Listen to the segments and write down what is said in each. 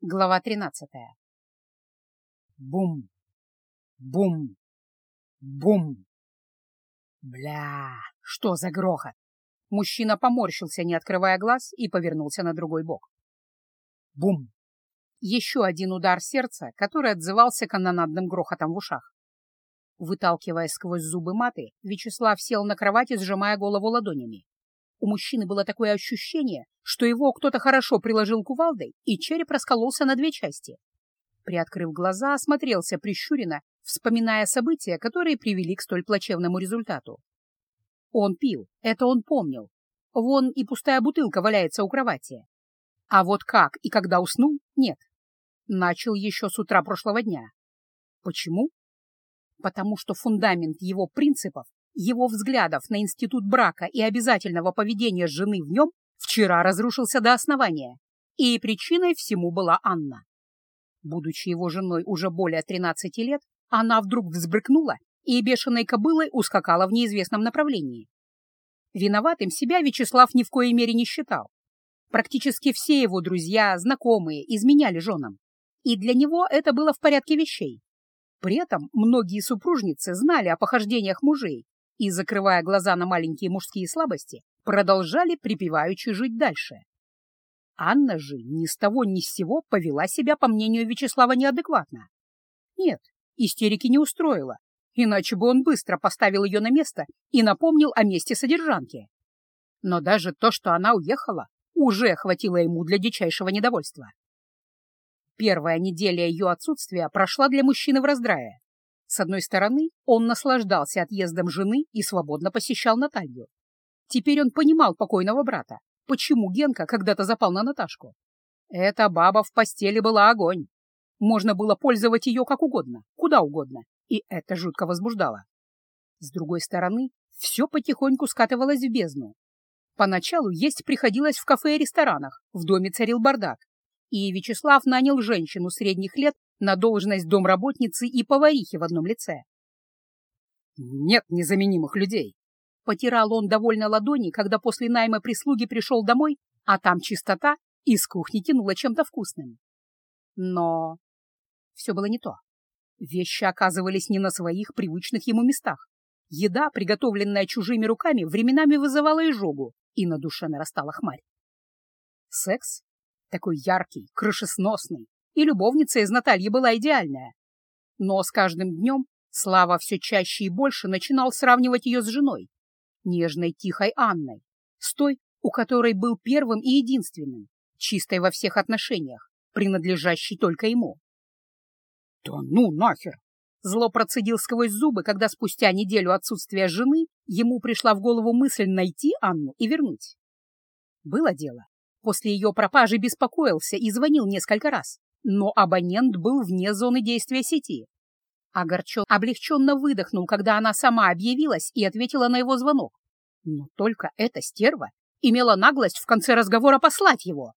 Глава тринадцатая. Бум! Бум! Бум! Бля, что за грохот? Мужчина поморщился, не открывая глаз, и повернулся на другой бок. Бум! Еще один удар сердца, который отзывался канонадным грохотом в ушах. Выталкивая сквозь зубы маты, Вячеслав сел на кровати, сжимая голову ладонями. У мужчины было такое ощущение, что его кто-то хорошо приложил кувалдой, и череп раскололся на две части. Приоткрыв глаза, осмотрелся прищуренно, вспоминая события, которые привели к столь плачевному результату. Он пил, это он помнил. Вон и пустая бутылка валяется у кровати. А вот как и когда уснул, нет. Начал еще с утра прошлого дня. Почему? Потому что фундамент его принципов его взглядов на институт брака и обязательного поведения жены в нем вчера разрушился до основания, и причиной всему была Анна. Будучи его женой уже более 13 лет, она вдруг взбрыкнула и бешеной кобылой ускакала в неизвестном направлении. Виноватым себя Вячеслав ни в коей мере не считал. Практически все его друзья, знакомые изменяли женам, и для него это было в порядке вещей. При этом многие супружницы знали о похождениях мужей и, закрывая глаза на маленькие мужские слабости, продолжали припеваючи жить дальше. Анна же ни с того ни с сего повела себя, по мнению Вячеслава, неадекватно. Нет, истерики не устроила, иначе бы он быстро поставил ее на место и напомнил о месте содержанки. Но даже то, что она уехала, уже хватило ему для дичайшего недовольства. Первая неделя ее отсутствия прошла для мужчины в раздрае. С одной стороны, он наслаждался отъездом жены и свободно посещал Наталью. Теперь он понимал покойного брата, почему Генка когда-то запал на Наташку. Эта баба в постели была огонь. Можно было пользовать ее как угодно, куда угодно, и это жутко возбуждало. С другой стороны, все потихоньку скатывалось в бездну. Поначалу есть приходилось в кафе и ресторанах, в доме царил бардак, и Вячеслав нанял женщину средних лет на должность домработницы и поварихи в одном лице. «Нет незаменимых людей!» Потирал он довольно ладони, когда после найма прислуги пришел домой, а там чистота, и с кухни тянуло чем-то вкусным. Но все было не то. Вещи оказывались не на своих привычных ему местах. Еда, приготовленная чужими руками, временами вызывала изжогу, и на душе нарастала хмарь. Секс, такой яркий, крышесносный, и любовница из Натальи была идеальная. Но с каждым днем Слава все чаще и больше начинал сравнивать ее с женой, нежной, тихой Анной, с той, у которой был первым и единственным, чистой во всех отношениях, принадлежащей только ему. «Да ну нахер!» Зло процедил сквозь зубы, когда спустя неделю отсутствия жены ему пришла в голову мысль найти Анну и вернуть. Было дело. После ее пропажи беспокоился и звонил несколько раз но абонент был вне зоны действия сети. Огорчен облегченно выдохнул, когда она сама объявилась и ответила на его звонок. Но только эта стерва имела наглость в конце разговора послать его.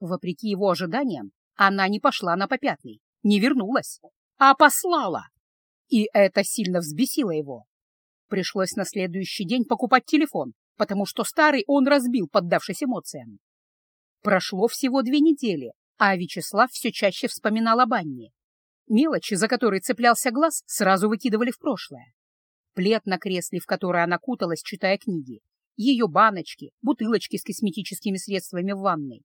Вопреки его ожиданиям, она не пошла на попятный, не вернулась, а послала. И это сильно взбесило его. Пришлось на следующий день покупать телефон, потому что старый он разбил, поддавшись эмоциям. Прошло всего две недели, а Вячеслав все чаще вспоминал об Анне. Мелочи, за которые цеплялся глаз, сразу выкидывали в прошлое. Плед на кресле, в который она куталась, читая книги, ее баночки, бутылочки с косметическими средствами в ванной.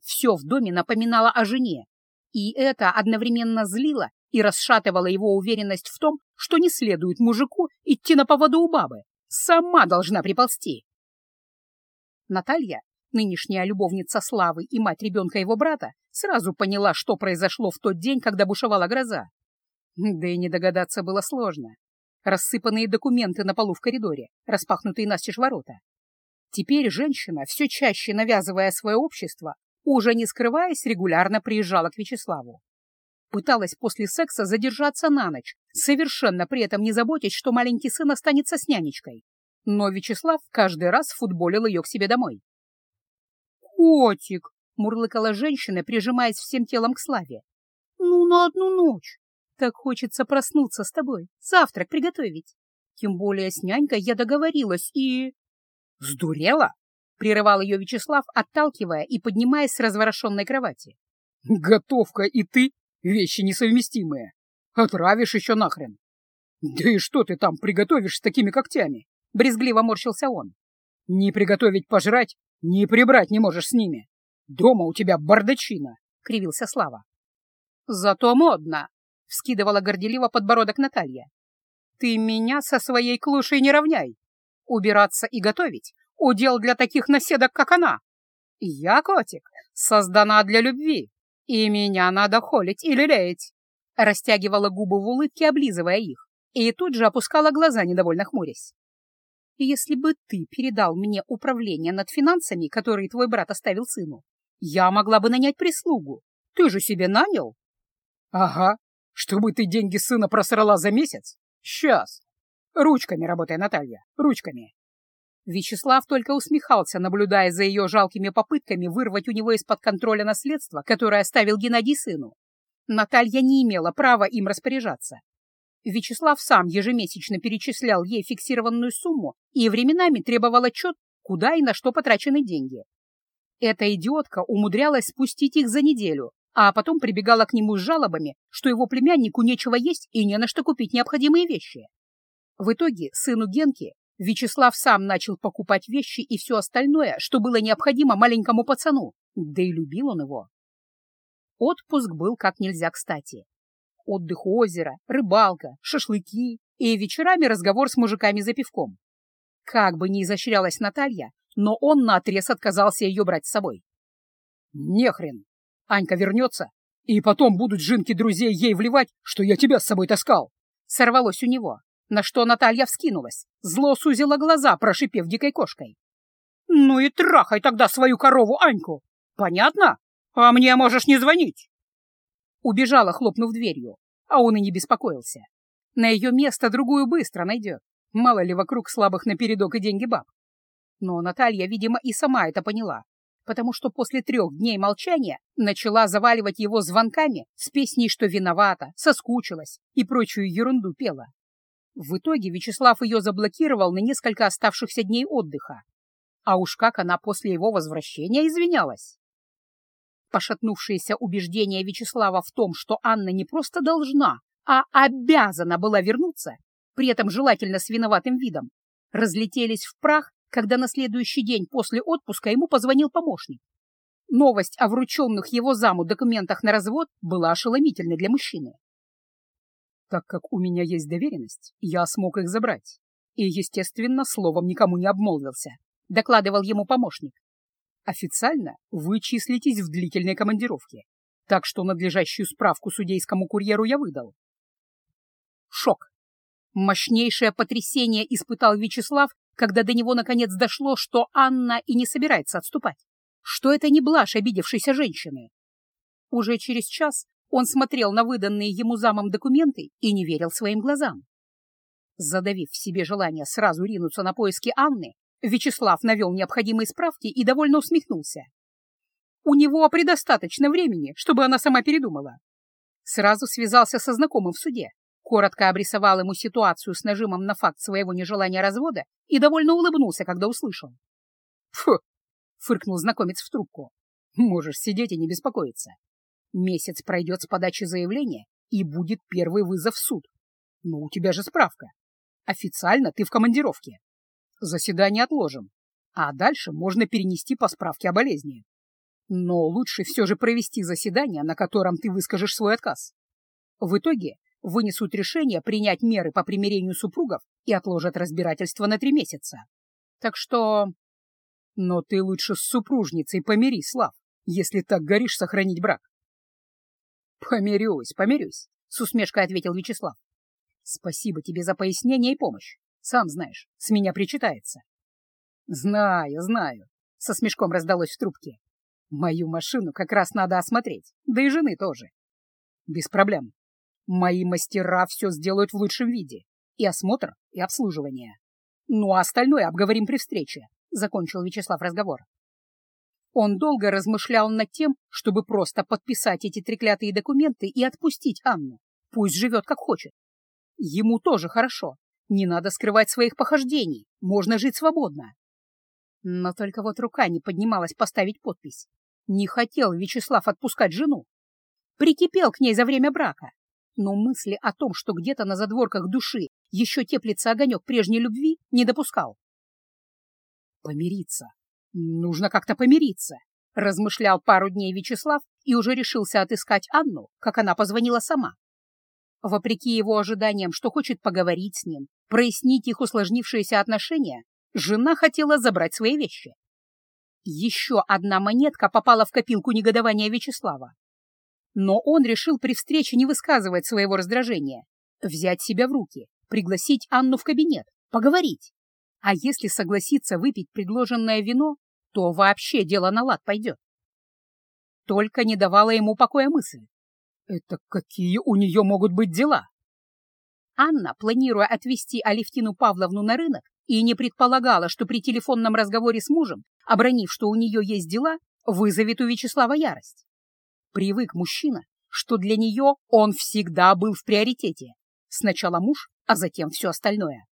Все в доме напоминало о жене, и это одновременно злило и расшатывало его уверенность в том, что не следует мужику идти на поводу у бабы. Сама должна приползти. Наталья Нынешняя любовница Славы и мать ребенка его брата сразу поняла, что произошло в тот день, когда бушевала гроза. Да и не догадаться было сложно. Рассыпанные документы на полу в коридоре, распахнутые настежь ворота. Теперь женщина, все чаще навязывая свое общество, уже не скрываясь, регулярно приезжала к Вячеславу. Пыталась после секса задержаться на ночь, совершенно при этом не заботясь, что маленький сын останется с нянечкой. Но Вячеслав каждый раз футболил ее к себе домой. «Котик!» — мурлыкала женщина, прижимаясь всем телом к Славе. «Ну, на одну ночь. Так хочется проснуться с тобой, завтрак приготовить. Тем более с нянькой я договорилась и...» «Сдурела?» — прерывал ее Вячеслав, отталкивая и поднимаясь с разворошенной кровати. Готовка и ты — вещи несовместимые. Отравишь еще нахрен. Да и что ты там приготовишь с такими когтями? Брезгливо морщился он. Ни приготовить пожрать, ни прибрать не можешь с ними. Дома у тебя бардачина, — кривился Слава. Зато модно, — вскидывала горделиво подбородок Наталья. Ты меня со своей клушей не равняй. Убираться и готовить — удел для таких наседок, как она. Я, котик, создана для любви, и меня надо холить и лелеять. Растягивала губы в улыбке, облизывая их, и тут же опускала глаза, недовольно хмурясь. «Если бы ты передал мне управление над финансами, которые твой брат оставил сыну, я могла бы нанять прислугу. Ты же себе нанял?» «Ага, чтобы ты деньги сына просрала за месяц? Сейчас. Ручками работай, Наталья, ручками». Вячеслав только усмехался, наблюдая за ее жалкими попытками вырвать у него из-под контроля наследство, которое оставил Геннадий сыну. Наталья не имела права им распоряжаться. Вячеслав сам ежемесячно перечислял ей фиксированную сумму и временами требовал отчет, куда и на что потрачены деньги. Эта идиотка умудрялась спустить их за неделю, а потом прибегала к нему с жалобами, что его племяннику нечего есть и не на что купить необходимые вещи. В итоге сыну Генки Вячеслав сам начал покупать вещи и все остальное, что было необходимо маленькому пацану, да и любил он его. Отпуск был как нельзя кстати. Отдых у озера, рыбалка, шашлыки и вечерами разговор с мужиками за пивком. Как бы ни изощрялась Наталья, но он наотрез отказался ее брать с собой. «Нехрен! Анька вернется, и потом будут жинки друзей ей вливать, что я тебя с собой таскал!» Сорвалось у него, на что Наталья вскинулась, зло сузила глаза, прошипев дикой кошкой. «Ну и трахай тогда свою корову Аньку! Понятно? А мне можешь не звонить!» Убежала, хлопнув дверью, а он и не беспокоился. На ее место другую быстро найдет. Мало ли вокруг слабых напередок и деньги баб. Но Наталья, видимо, и сама это поняла, потому что после трех дней молчания начала заваливать его звонками с песней, что виновата, соскучилась и прочую ерунду пела. В итоге Вячеслав ее заблокировал на несколько оставшихся дней отдыха. А уж как она после его возвращения извинялась. Пошатнувшееся убеждение Вячеслава в том, что Анна не просто должна, а обязана была вернуться, при этом желательно с виноватым видом, разлетелись в прах, когда на следующий день после отпуска ему позвонил помощник. Новость о врученных его заму документах на развод была ошеломительной для мужчины. Так как у меня есть доверенность, я смог их забрать. И, естественно, словом никому не обмолвился, докладывал ему помощник. Официально вы числитесь в длительной командировке, так что надлежащую справку судейскому курьеру я выдал. Шок. Мощнейшее потрясение испытал Вячеслав, когда до него наконец дошло, что Анна и не собирается отступать, что это не блажь обидевшейся женщины. Уже через час он смотрел на выданные ему замом документы и не верил своим глазам. Задавив в себе желание сразу ринуться на поиски Анны, Вячеслав навел необходимые справки и довольно усмехнулся. У него предостаточно времени, чтобы она сама передумала. Сразу связался со знакомым в суде, коротко обрисовал ему ситуацию с нажимом на факт своего нежелания развода и довольно улыбнулся, когда услышал. «Фу!» — фыркнул знакомец в трубку. «Можешь сидеть и не беспокоиться. Месяц пройдет с подачи заявления, и будет первый вызов в суд. Но у тебя же справка. Официально ты в командировке. Заседание отложим, а дальше можно перенести по справке о болезни. Но лучше все же провести заседание, на котором ты выскажешь свой отказ. В итоге вынесут решение принять меры по примирению супругов и отложат разбирательство на три месяца. Так что... Но ты лучше с супружницей помирись, Слав, если так горишь сохранить брак. Помирюсь, помирюсь, с усмешкой ответил Вячеслав. Спасибо тебе за пояснение и помощь. Сам знаешь, с меня причитается. Знаю, знаю, со смешком раздалось в трубке. Мою машину как раз надо осмотреть, да и жены тоже. Без проблем. Мои мастера все сделают в лучшем виде. И осмотр, и обслуживание. Ну, а остальное обговорим при встрече, — закончил Вячеслав разговор. Он долго размышлял над тем, чтобы просто подписать эти треклятые документы и отпустить Анну. Пусть живет как хочет. Ему тоже хорошо, не надо скрывать своих похождений, можно жить свободно. Но только вот рука не поднималась поставить подпись. Не хотел Вячеслав отпускать жену, прикипел к ней за время брака. Но мысли о том, что где-то на задворках души еще теплится огонек прежней любви, не допускал. «Помириться. Нужно как-то помириться», — размышлял пару дней Вячеслав и уже решился отыскать Анну, как она позвонила сама. Вопреки его ожиданиям, что хочет поговорить с ним, прояснить их усложнившиеся отношения, жена хотела забрать свои вещи. Еще одна монетка попала в копилку негодования Вячеслава. Но он решил при встрече не высказывать своего раздражения, взять себя в руки, пригласить Анну в кабинет, поговорить. А если согласится выпить предложенное вино, то вообще дело на лад пойдет. Только не давала ему покоя мысль. Это какие у нее могут быть дела? Анна, планируя отвезти Алевтину Павловну на рынок, и не предполагала, что при телефонном разговоре с мужем, обронив, что у нее есть дела, вызовет у Вячеслава ярость. Привык мужчина, что для нее он всегда был в приоритете. Сначала муж, а затем все остальное.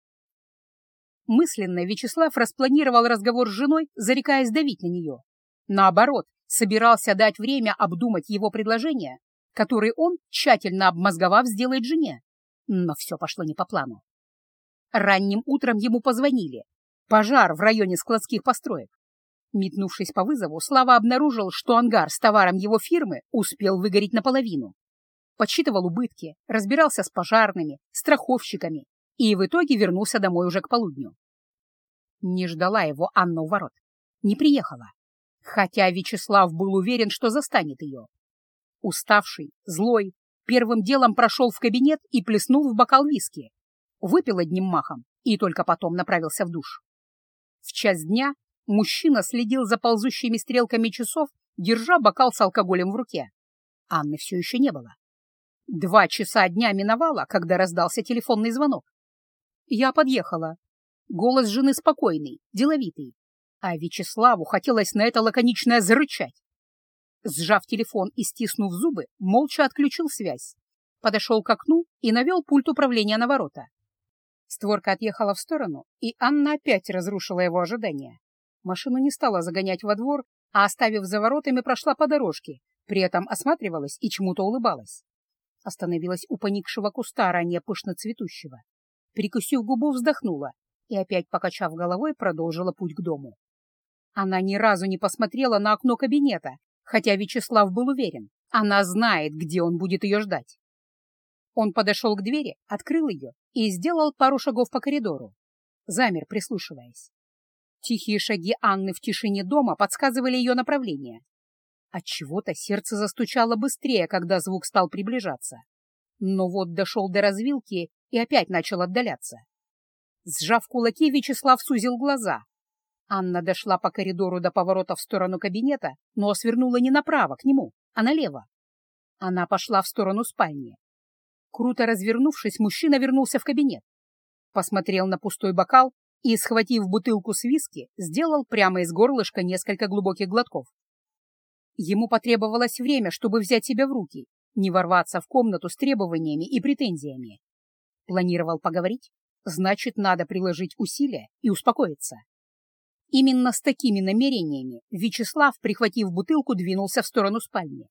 Мысленно Вячеслав распланировал разговор с женой, зарекаясь давить на нее. Наоборот, собирался дать время обдумать его предложение, которое он, тщательно обмозговав, сделает жене. Но все пошло не по плану. Ранним утром ему позвонили. Пожар в районе складских построек. Метнувшись по вызову, Слава обнаружил, что ангар с товаром его фирмы успел выгореть наполовину. Подсчитывал убытки, разбирался с пожарными, страховщиками и в итоге вернулся домой уже к полудню. Не ждала его Анна у ворот. Не приехала. Хотя Вячеслав был уверен, что застанет ее. Уставший, злой, первым делом прошел в кабинет и плеснул в бокал виски, выпил одним махом и только потом направился в душ. В час дня мужчина следил за ползущими стрелками часов, держа бокал с алкоголем в руке. Анны все еще не было. Два часа дня миновало, когда раздался телефонный звонок. Я подъехала. Голос жены спокойный, деловитый. А Вячеславу хотелось на это лаконичное зарычать. Сжав телефон и стиснув зубы, молча отключил связь. Подошел к окну и навел пульт управления на ворота. Створка отъехала в сторону, и Анна опять разрушила его ожидания. Машину не стала загонять во двор, а, оставив за воротами, прошла по дорожке, при этом осматривалась и чему-то улыбалась. Остановилась у поникшего куста, ранее пышно цветущего. Прикусив губу, вздохнула и, опять покачав головой, продолжила путь к дому. Она ни разу не посмотрела на окно кабинета, хотя Вячеслав был уверен, она знает, где он будет ее ждать. Он подошел к двери, открыл ее и сделал пару шагов по коридору. Замер, прислушиваясь. Тихие шаги Анны в тишине дома подсказывали ее направление. Отчего-то сердце застучало быстрее, когда звук стал приближаться. Но вот дошел до развилки и опять начал отдаляться. Сжав кулаки, Вячеслав сузил глаза. Анна дошла по коридору до поворота в сторону кабинета, но свернула не направо, к нему, а налево. Она пошла в сторону спальни. Круто развернувшись, мужчина вернулся в кабинет. Посмотрел на пустой бокал и, схватив бутылку с виски, сделал прямо из горлышка несколько глубоких глотков. Ему потребовалось время, чтобы взять себя в руки, не ворваться в комнату с требованиями и претензиями. Планировал поговорить? Значит, надо приложить усилия и успокоиться. Именно с такими намерениями Вячеслав, прихватив бутылку, двинулся в сторону спальни.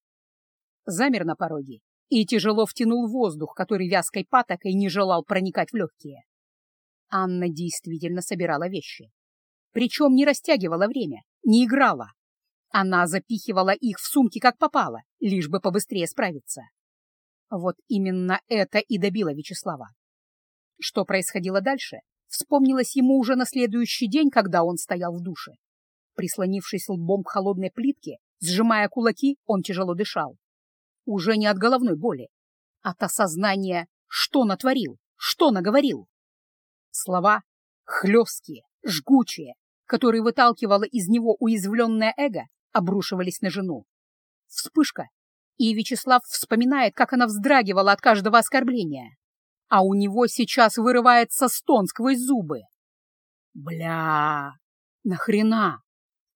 Замер на пороге и тяжело втянул воздух, который вязкой патокой не желал проникать в легкие. Анна действительно собирала вещи. Причем не растягивала время, не играла. Она запихивала их в сумки как попало, лишь бы побыстрее справиться. Вот именно это и добило Вячеслава. Что происходило дальше, вспомнилось ему уже на следующий день, когда он стоял в душе. Прислонившись лбом к холодной плитке, сжимая кулаки, он тяжело дышал уже не от головной боли, от осознания, что натворил, что наговорил. Слова хлесткие, жгучие, которые выталкивало из него уязвленное эго, обрушивались на жену. Вспышка, и Вячеслав вспоминает, как она вздрагивала от каждого оскорбления. А у него сейчас вырывается стон сквозь зубы. Бля, нахрена?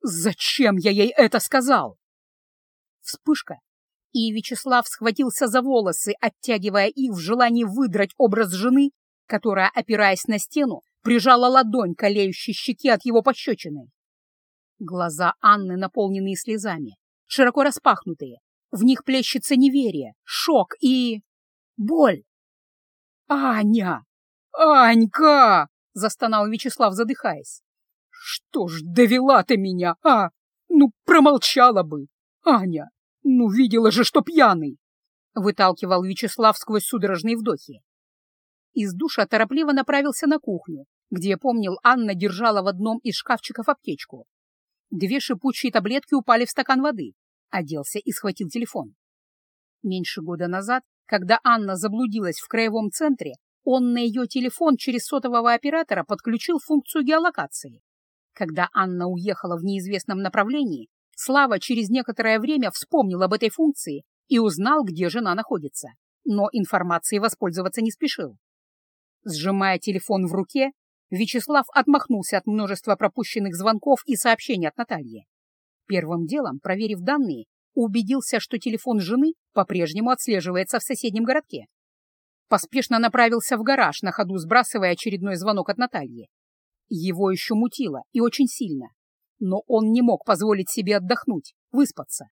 Зачем я ей это сказал? Вспышка, и Вячеслав схватился за волосы, оттягивая их в желании выдрать образ жены, которая, опираясь на стену, прижала ладонь к щеке от его пощечины. Глаза Анны, наполненные слезами, широко распахнутые, В них плещется неверие, шок и... боль. «Аня! Анька!» — застонал Вячеслав, задыхаясь. «Что ж довела ты меня, а? Ну, промолчала бы! Аня, ну видела же, что пьяный!» — выталкивал Вячеслав сквозь судорожные вдохи. Из душа торопливо направился на кухню, где, помнил, Анна держала в одном из шкафчиков аптечку. Две шипучие таблетки упали в стакан воды. Оделся и схватил телефон. Меньше года назад, когда Анна заблудилась в краевом центре, он на ее телефон через сотового оператора подключил функцию геолокации. Когда Анна уехала в неизвестном направлении, Слава через некоторое время вспомнил об этой функции и узнал, где жена находится, но информацией воспользоваться не спешил. Сжимая телефон в руке, Вячеслав отмахнулся от множества пропущенных звонков и сообщений от Натальи. Первым делом, проверив данные, убедился, что телефон жены по-прежнему отслеживается в соседнем городке. Поспешно направился в гараж, на ходу сбрасывая очередной звонок от Натальи. Его еще мутило и очень сильно, но он не мог позволить себе отдохнуть, выспаться.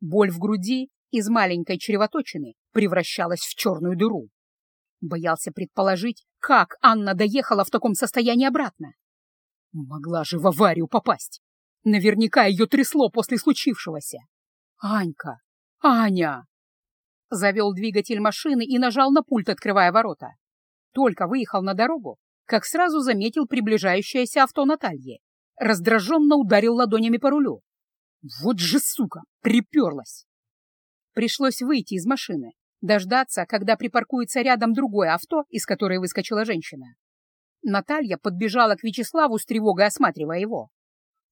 Боль в груди из маленькой чревоточины превращалась в черную дыру. Боялся предположить, как Анна доехала в таком состоянии обратно. Могла же в аварию попасть. Наверняка ее трясло после случившегося. «Анька! Аня!» Завел двигатель машины и нажал на пульт, открывая ворота. Только выехал на дорогу, как сразу заметил приближающееся авто Натальи. Раздраженно ударил ладонями по рулю. Вот же сука, приперлась! Пришлось выйти из машины, дождаться, когда припаркуется рядом другое авто, из которой выскочила женщина. Наталья подбежала к Вячеславу с тревогой, осматривая его.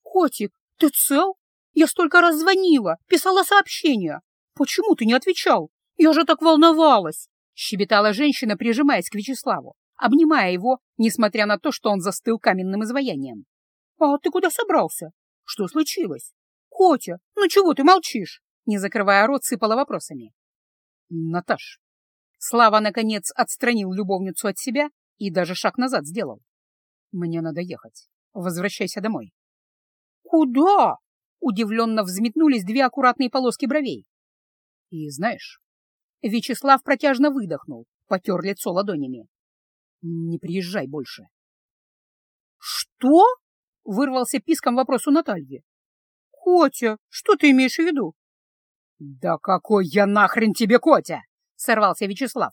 «Котик, ты цел? Я столько раз звонила, писала сообщения. Почему ты не отвечал? Я же так волновалась!» Щебетала женщина, прижимаясь к Вячеславу, обнимая его, несмотря на то, что он застыл каменным изваянием. «А ты куда собрался? Что случилось? Котя, ну чего ты молчишь?» Не закрывая рот, сыпала вопросами. Наташ. Слава, наконец, отстранил любовницу от себя и даже шаг назад сделал. Мне надо ехать. Возвращайся домой. Куда? Удивленно взметнулись две аккуратные полоски бровей. И знаешь, Вячеслав протяжно выдохнул, потер лицо ладонями. Не приезжай больше. Что? Вырвался писком вопрос у Натальи. Котя, что ты имеешь в виду? «Да какой я нахрен тебе, Котя!» — сорвался Вячеслав.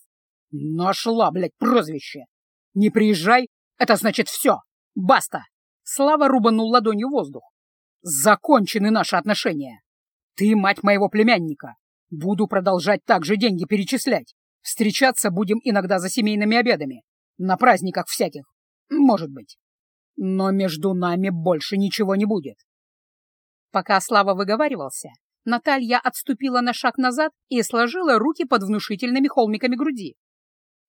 «Нашла, блядь, прозвище! Не приезжай, это значит все! Баста!» Слава рубанул ладонью воздух. «Закончены наши отношения! Ты мать моего племянника! Буду продолжать так же деньги перечислять. Встречаться будем иногда за семейными обедами. На праздниках всяких. Может быть. Но между нами больше ничего не будет». Пока Слава выговаривался, Наталья отступила на шаг назад и сложила руки под внушительными холмиками груди.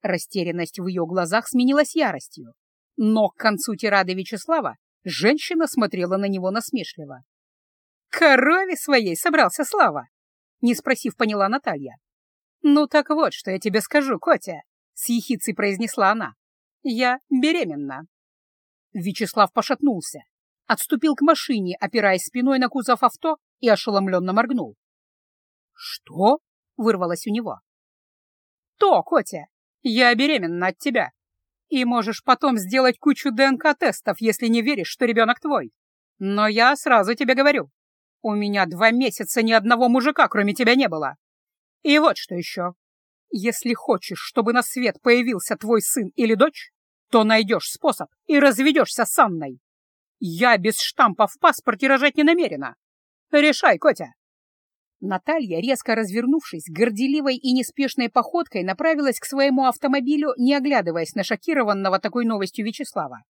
Растерянность в ее глазах сменилась яростью. Но к концу тирады Вячеслава женщина смотрела на него насмешливо. «Корове своей собрался Слава!» Не спросив, поняла Наталья. «Ну так вот, что я тебе скажу, Котя!» С ехицей произнесла она. «Я беременна!» Вячеслав пошатнулся, отступил к машине, опираясь спиной на кузов авто и ошеломленно моргнул. «Что?» — вырвалось у него. «То, Котя, я беременна от тебя. И можешь потом сделать кучу ДНК-тестов, если не веришь, что ребенок твой. Но я сразу тебе говорю, у меня два месяца ни одного мужика, кроме тебя, не было. И вот что еще. Если хочешь, чтобы на свет появился твой сын или дочь, то найдешь способ и разведешься с Анной. Я без штампа в паспорте рожать не намерена. Решай, Котя!» Наталья, резко развернувшись, горделивой и неспешной походкой направилась к своему автомобилю, не оглядываясь на шокированного такой новостью Вячеслава.